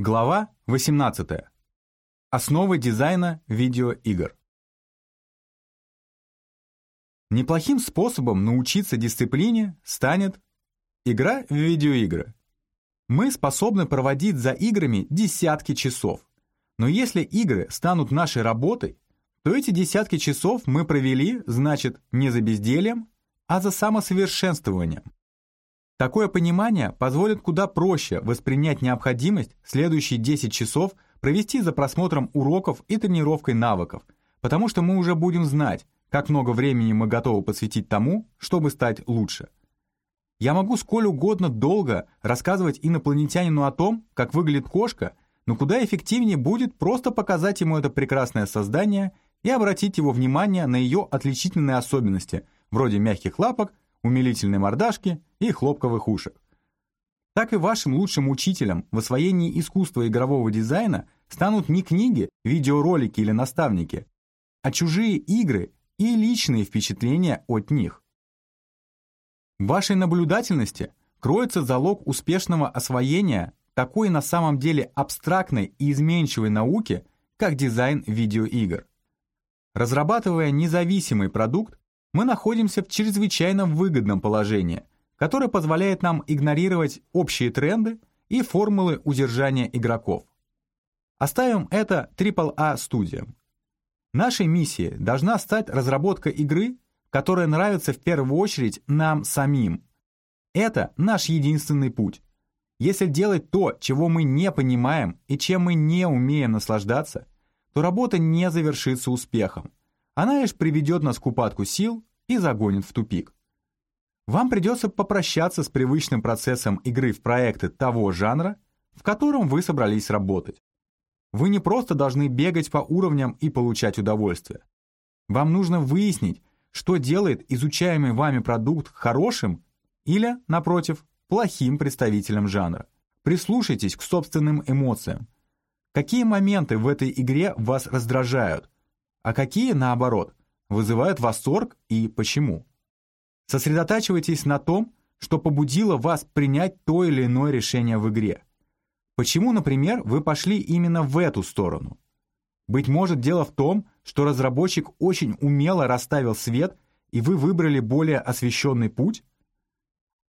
Глава 18. Основы дизайна видеоигр. Неплохим способом научиться дисциплине станет игра в видеоигры. Мы способны проводить за играми десятки часов. Но если игры станут нашей работой, то эти десятки часов мы провели, значит, не за бездельем, а за самосовершенствованием. Такое понимание позволит куда проще воспринять необходимость следующие 10 часов провести за просмотром уроков и тренировкой навыков, потому что мы уже будем знать, как много времени мы готовы посвятить тому, чтобы стать лучше. Я могу сколь угодно долго рассказывать инопланетянину о том, как выглядит кошка, но куда эффективнее будет просто показать ему это прекрасное создание и обратить его внимание на ее отличительные особенности, вроде мягких лапок, умилительной мордашки и хлопковых ушек. Так и вашим лучшим учителем в освоении искусства игрового дизайна станут не книги, видеоролики или наставники, а чужие игры и личные впечатления от них. В вашей наблюдательности кроется залог успешного освоения такой на самом деле абстрактной и изменчивой науки, как дизайн видеоигр. Разрабатывая независимый продукт, мы находимся в чрезвычайно выгодном положении, которое позволяет нам игнорировать общие тренды и формулы удержания игроков. Оставим это AAA студиям. Нашей миссией должна стать разработка игры, которая нравится в первую очередь нам самим. Это наш единственный путь. Если делать то, чего мы не понимаем и чем мы не умеем наслаждаться, то работа не завершится успехом. Она лишь приведет нас к упадку сил и загонит в тупик. Вам придется попрощаться с привычным процессом игры в проекты того жанра, в котором вы собрались работать. Вы не просто должны бегать по уровням и получать удовольствие. Вам нужно выяснить, что делает изучаемый вами продукт хорошим или, напротив, плохим представителем жанра. Прислушайтесь к собственным эмоциям. Какие моменты в этой игре вас раздражают, а какие, наоборот, вызывают восторг и почему. Сосредотачивайтесь на том, что побудило вас принять то или иное решение в игре. Почему, например, вы пошли именно в эту сторону? Быть может, дело в том, что разработчик очень умело расставил свет, и вы выбрали более освещенный путь?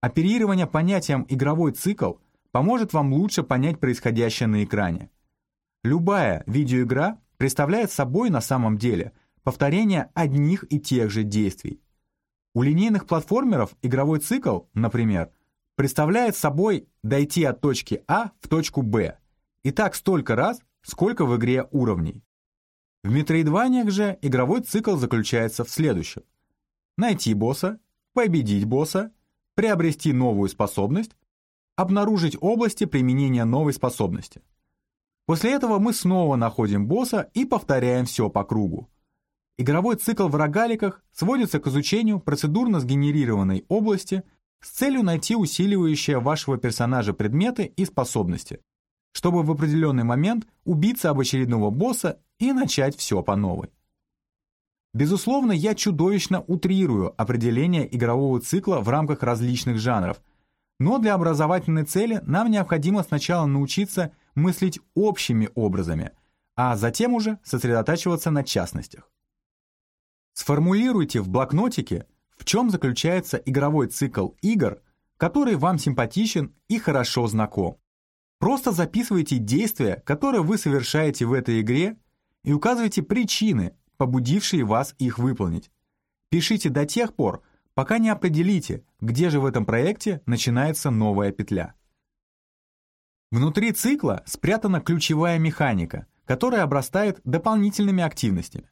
Оперирование понятием «игровой цикл» поможет вам лучше понять происходящее на экране. Любая видеоигра представляет собой на самом деле повторение одних и тех же действий. У линейных платформеров игровой цикл, например, представляет собой дойти от точки А в точку Б, и так столько раз, сколько в игре уровней. В метроидваниях же игровой цикл заключается в следующем. Найти босса, победить босса, приобрести новую способность, обнаружить области применения новой способности. После этого мы снова находим босса и повторяем все по кругу. Игровой цикл в рогаликах сводится к изучению процедурно сгенерированной области с целью найти усиливающие вашего персонажа предметы и способности, чтобы в определенный момент убиться об очередного босса и начать все по новой. Безусловно, я чудовищно утрирую определение игрового цикла в рамках различных жанров, но для образовательной цели нам необходимо сначала научиться мыслить общими образами, а затем уже сосредотачиваться на частностях. Сформулируйте в блокнотике, в чем заключается игровой цикл игр, который вам симпатичен и хорошо знаком. Просто записывайте действия, которые вы совершаете в этой игре, и указывайте причины, побудившие вас их выполнить. Пишите до тех пор, пока не определите, где же в этом проекте начинается новая петля. Внутри цикла спрятана ключевая механика, которая обрастает дополнительными активностями.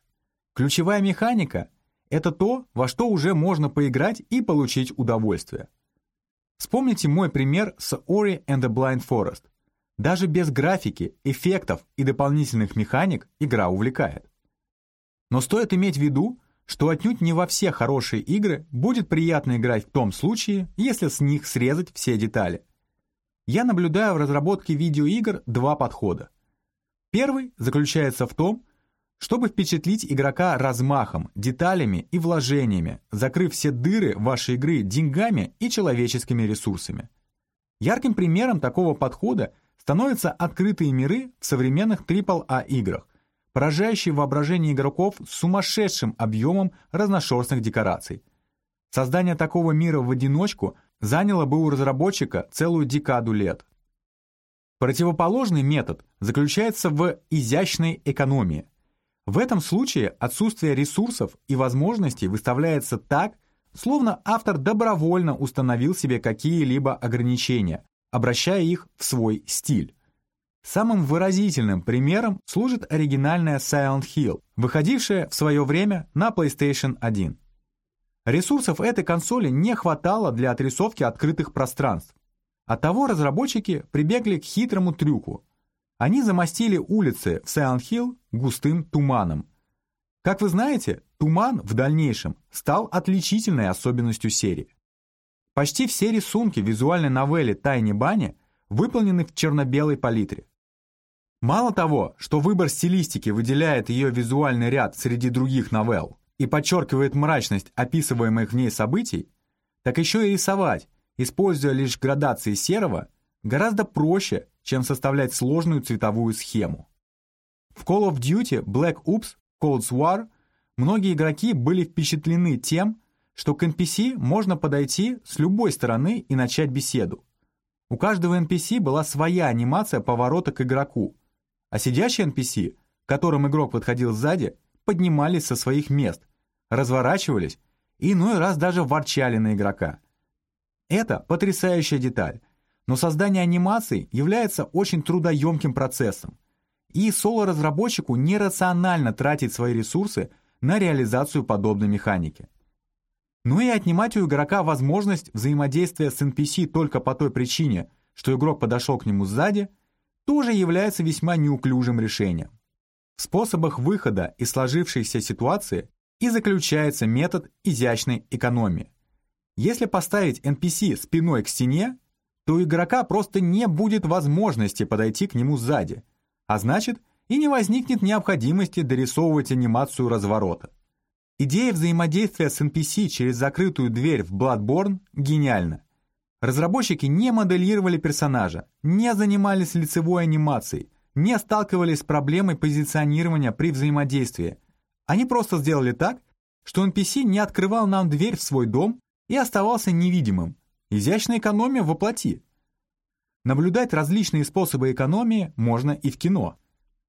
Ключевая механика — это то, во что уже можно поиграть и получить удовольствие. Вспомните мой пример с Ori and the Blind Forest. Даже без графики, эффектов и дополнительных механик игра увлекает. Но стоит иметь в виду, что отнюдь не во все хорошие игры будет приятно играть в том случае, если с них срезать все детали. Я наблюдаю в разработке видеоигр два подхода. Первый заключается в том, чтобы впечатлить игрока размахом, деталями и вложениями, закрыв все дыры вашей игры деньгами и человеческими ресурсами. Ярким примером такого подхода становятся открытые миры в современных AAA играх, поражающие воображение игроков сумасшедшим объемом разношерстных декораций. Создание такого мира в одиночку заняло бы у разработчика целую декаду лет. Противоположный метод заключается в изящной экономии. В этом случае отсутствие ресурсов и возможностей выставляется так, словно автор добровольно установил себе какие-либо ограничения, обращая их в свой стиль. Самым выразительным примером служит оригинальная Silent Hill, выходившая в свое время на PlayStation 1. Ресурсов этой консоли не хватало для отрисовки открытых пространств. Оттого разработчики прибегли к хитрому трюку. Они замостили улицы в Hill густым туманом. Как вы знаете, туман в дальнейшем стал отличительной особенностью серии. Почти все рисунки визуальной новелле «Тайни Бани» выполнены в черно-белой палитре. Мало того, что выбор стилистики выделяет ее визуальный ряд среди других новелл и подчеркивает мрачность описываемых в ней событий, так еще и рисовать, используя лишь градации серого, гораздо проще, чем составлять сложную цветовую схему. В Call of Duty Black Ops Cold War многие игроки были впечатлены тем, что к NPC можно подойти с любой стороны и начать беседу. У каждого NPC была своя анимация поворота к игроку, а сидящие NPC, к которым игрок подходил сзади, поднимались со своих мест, разворачивались и иной раз даже ворчали на игрока. Это потрясающая деталь, но создание анимаций является очень трудоемким процессом, и соло-разработчику нерационально тратить свои ресурсы на реализацию подобной механики. Но и отнимать у игрока возможность взаимодействия с NPC только по той причине, что игрок подошел к нему сзади – тоже является весьма неуклюжим решением. В способах выхода из сложившейся ситуации и заключается метод изящной экономии. Если поставить NPC спиной к стене, то у игрока просто не будет возможности подойти к нему сзади, а значит и не возникнет необходимости дорисовывать анимацию разворота. Идея взаимодействия с NPC через закрытую дверь в Bloodborne гениальна. Разработчики не моделировали персонажа, не занимались лицевой анимацией, не сталкивались с проблемой позиционирования при взаимодействии. Они просто сделали так, что NPC не открывал нам дверь в свой дом и оставался невидимым. Изящная экономия воплоти. Наблюдать различные способы экономии можно и в кино.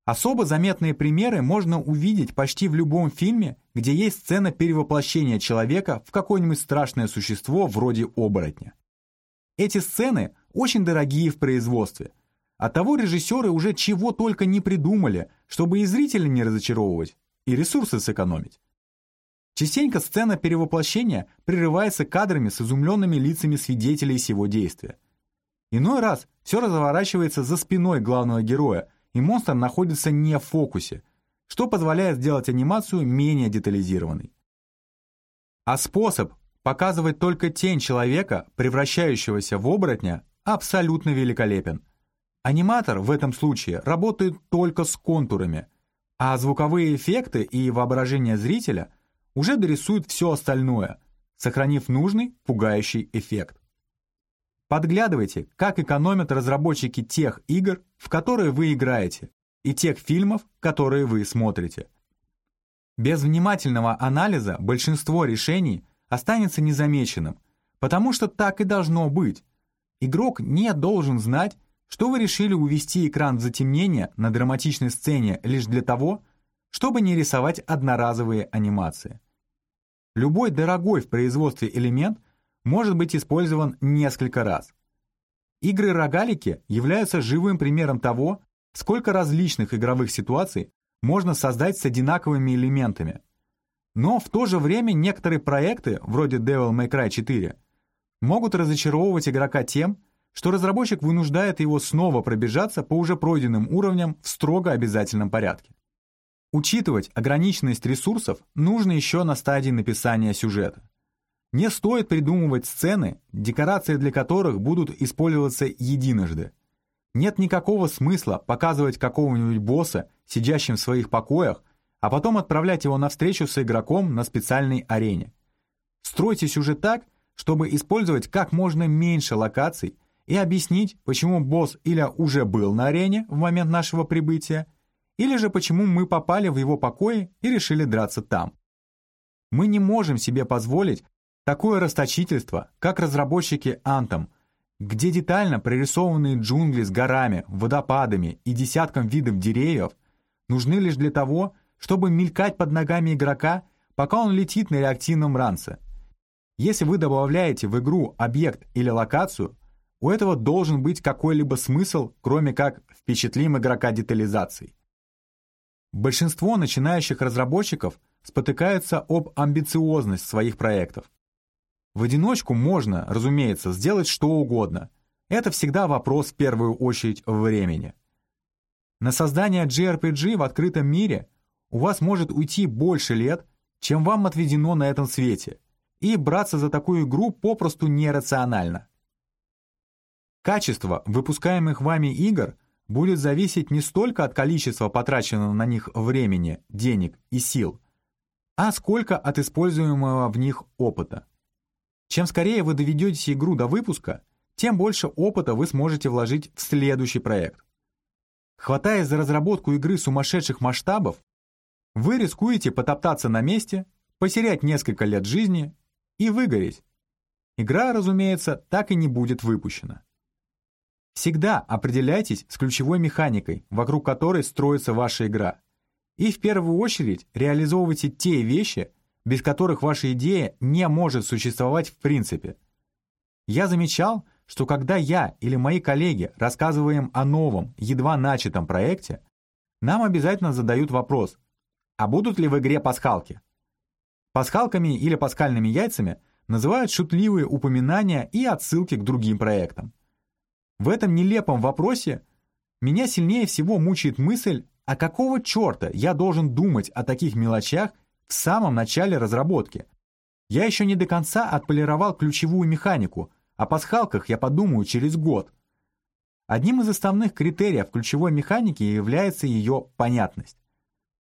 Особо заметные примеры можно увидеть почти в любом фильме, где есть сцена перевоплощения человека в какое-нибудь страшное существо вроде оборотня. Эти сцены очень дорогие в производстве. Оттого режиссеры уже чего только не придумали, чтобы и зрителя не разочаровывать, и ресурсы сэкономить. Частенько сцена перевоплощения прерывается кадрами с изумленными лицами свидетелей сего действия. Иной раз все разворачивается за спиной главного героя, и монстр находится не в фокусе, что позволяет сделать анимацию менее детализированной. А способ показывать только тень человека, превращающегося в оборотня, абсолютно великолепен. Аниматор в этом случае работает только с контурами, а звуковые эффекты и воображение зрителя уже дорисуют все остальное, сохранив нужный, пугающий эффект. Подглядывайте, как экономят разработчики тех игр, в которые вы играете, и тех фильмов, которые вы смотрите. Без внимательного анализа большинство решений – останется незамеченным, потому что так и должно быть. Игрок не должен знать, что вы решили увести экран в затемнение на драматичной сцене лишь для того, чтобы не рисовать одноразовые анимации. Любой дорогой в производстве элемент может быть использован несколько раз. Игры-рогалики являются живым примером того, сколько различных игровых ситуаций можно создать с одинаковыми элементами, но в то же время некоторые проекты, вроде Devil May Cry 4, могут разочаровывать игрока тем, что разработчик вынуждает его снова пробежаться по уже пройденным уровням в строго обязательном порядке. Учитывать ограниченность ресурсов нужно еще на стадии написания сюжета. Не стоит придумывать сцены, декорации для которых будут использоваться единожды. Нет никакого смысла показывать какого-нибудь босса, сидящим в своих покоях, а потом отправлять его на встречу с игроком на специальной арене. Стройте сюжет так, чтобы использовать как можно меньше локаций и объяснить, почему босс или уже был на арене в момент нашего прибытия, или же почему мы попали в его покои и решили драться там. Мы не можем себе позволить такое расточительство, как разработчики Anthem, где детально прорисованные джунгли с горами, водопадами и десятком видов деревьев нужны лишь для того, чтобы мелькать под ногами игрока, пока он летит на реактивном ранце. Если вы добавляете в игру объект или локацию, у этого должен быть какой-либо смысл, кроме как впечатлим игрока детализацией. Большинство начинающих разработчиков спотыкаются об амбициозность своих проектов. В одиночку можно, разумеется, сделать что угодно. Это всегда вопрос в первую очередь времени. На создание JRPG в открытом мире у вас может уйти больше лет, чем вам отведено на этом свете, и браться за такую игру попросту нерационально. Качество выпускаемых вами игр будет зависеть не столько от количества потраченного на них времени, денег и сил, а сколько от используемого в них опыта. Чем скорее вы доведете игру до выпуска, тем больше опыта вы сможете вложить в следующий проект. Хватаясь за разработку игры сумасшедших масштабов, вы рискуете потоптаться на месте, потерять несколько лет жизни и выгореть. Игра, разумеется, так и не будет выпущена. Всегда определяйтесь с ключевой механикой, вокруг которой строится ваша игра. И в первую очередь реализовывайте те вещи, без которых ваша идея не может существовать в принципе. Я замечал, что когда я или мои коллеги рассказываем о новом, едва начатом проекте, нам обязательно задают вопрос, а будут ли в игре пасхалки? Пасхалками или пасхальными яйцами называют шутливые упоминания и отсылки к другим проектам. В этом нелепом вопросе меня сильнее всего мучает мысль, а какого черта я должен думать о таких мелочах в самом начале разработки? Я еще не до конца отполировал ключевую механику, о пасхалках я подумаю через год. Одним из основных критериев ключевой механики является ее понятность.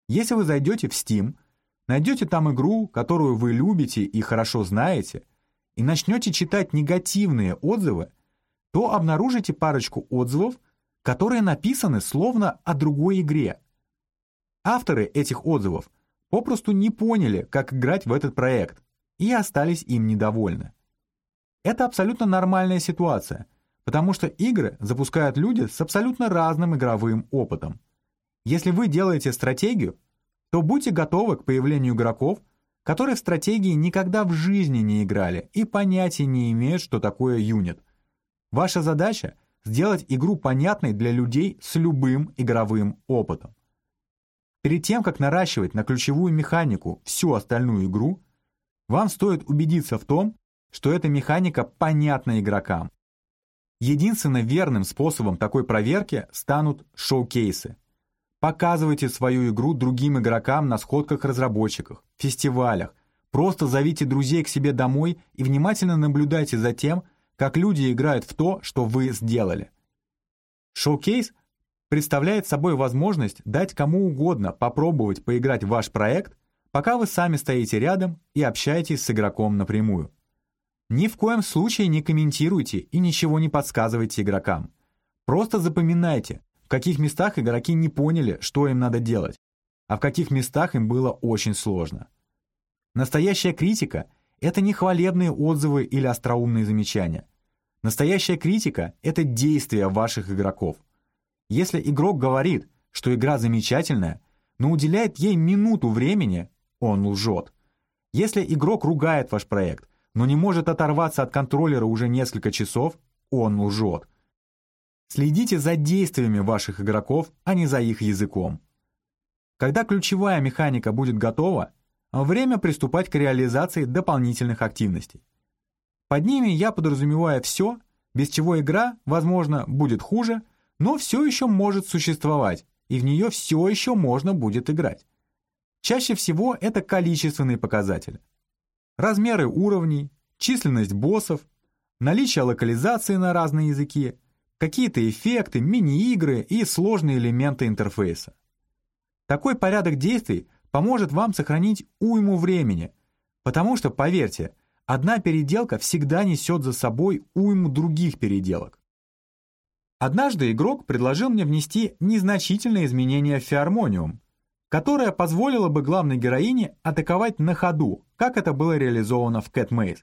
Если вы зайдете в Steam, найдете там игру, которую вы любите и хорошо знаете, и начнете читать негативные отзывы, то обнаружите парочку отзывов, которые написаны словно о другой игре. Авторы этих отзывов попросту не поняли, как играть в этот проект, и остались им недовольны. Это абсолютно нормальная ситуация, потому что игры запускают люди с абсолютно разным игровым опытом. Если вы делаете стратегию, то будьте готовы к появлению игроков, которые в стратегии никогда в жизни не играли и понятия не имеют, что такое юнит. Ваша задача — сделать игру понятной для людей с любым игровым опытом. Перед тем, как наращивать на ключевую механику всю остальную игру, вам стоит убедиться в том, что эта механика понятна игрокам. Единственно верным способом такой проверки станут шоу-кейсы. Показывайте свою игру другим игрокам на сходках разработчиков, фестивалях. Просто зовите друзей к себе домой и внимательно наблюдайте за тем, как люди играют в то, что вы сделали. Шоу-кейс представляет собой возможность дать кому угодно попробовать поиграть в ваш проект, пока вы сами стоите рядом и общаетесь с игроком напрямую. Ни в коем случае не комментируйте и ничего не подсказывайте игрокам. Просто запоминайте, каких местах игроки не поняли, что им надо делать, а в каких местах им было очень сложно. Настоящая критика — это не хвалебные отзывы или остроумные замечания. Настоящая критика — это действия ваших игроков. Если игрок говорит, что игра замечательная, но уделяет ей минуту времени, он лжет. Если игрок ругает ваш проект, но не может оторваться от контроллера уже несколько часов, он лжет. Следите за действиями ваших игроков, а не за их языком. Когда ключевая механика будет готова, время приступать к реализации дополнительных активностей. Под ними я подразумеваю все, без чего игра, возможно, будет хуже, но все еще может существовать, и в нее все еще можно будет играть. Чаще всего это количественные показатели. Размеры уровней, численность боссов, наличие локализации на разные языки, какие-то эффекты, мини-игры и сложные элементы интерфейса. Такой порядок действий поможет вам сохранить уйму времени, потому что, поверьте, одна переделка всегда несет за собой уйму других переделок. Однажды игрок предложил мне внести незначительные изменения в фиармониум, которое позволило бы главной героине атаковать на ходу, как это было реализовано в Cat Maze.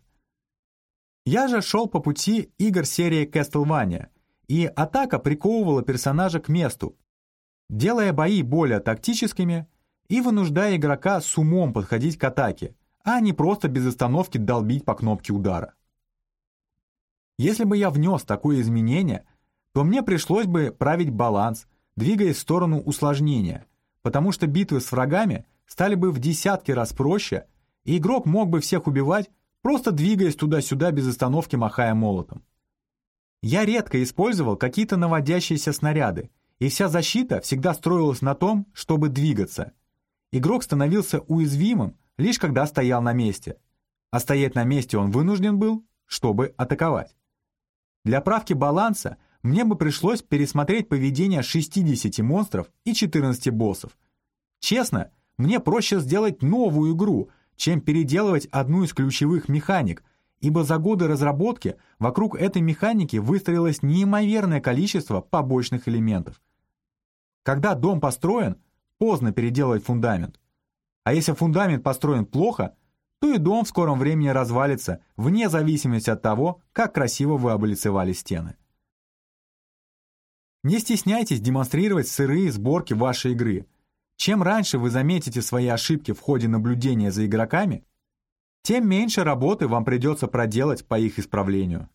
Я же шел по пути игр серии Castlevania, и атака приковывала персонажа к месту, делая бои более тактическими и вынуждая игрока с умом подходить к атаке, а не просто без остановки долбить по кнопке удара. Если бы я внес такое изменение, то мне пришлось бы править баланс, двигаясь в сторону усложнения, потому что битвы с врагами стали бы в десятки раз проще, и игрок мог бы всех убивать, просто двигаясь туда-сюда без остановки, махая молотом. Я редко использовал какие-то наводящиеся снаряды, и вся защита всегда строилась на том, чтобы двигаться. Игрок становился уязвимым, лишь когда стоял на месте, а стоять на месте он вынужден был, чтобы атаковать. Для правки баланса мне бы пришлось пересмотреть поведение 60 монстров и 14 боссов. Честно, мне проще сделать новую игру, чем переделывать одну из ключевых механик, ибо за годы разработки вокруг этой механики выстроилось неимоверное количество побочных элементов. Когда дом построен, поздно переделывать фундамент. А если фундамент построен плохо, то и дом в скором времени развалится, вне зависимости от того, как красиво вы облицевали стены. Не стесняйтесь демонстрировать сырые сборки вашей игры. Чем раньше вы заметите свои ошибки в ходе наблюдения за игроками, тем меньше работы вам придется проделать по их исправлению.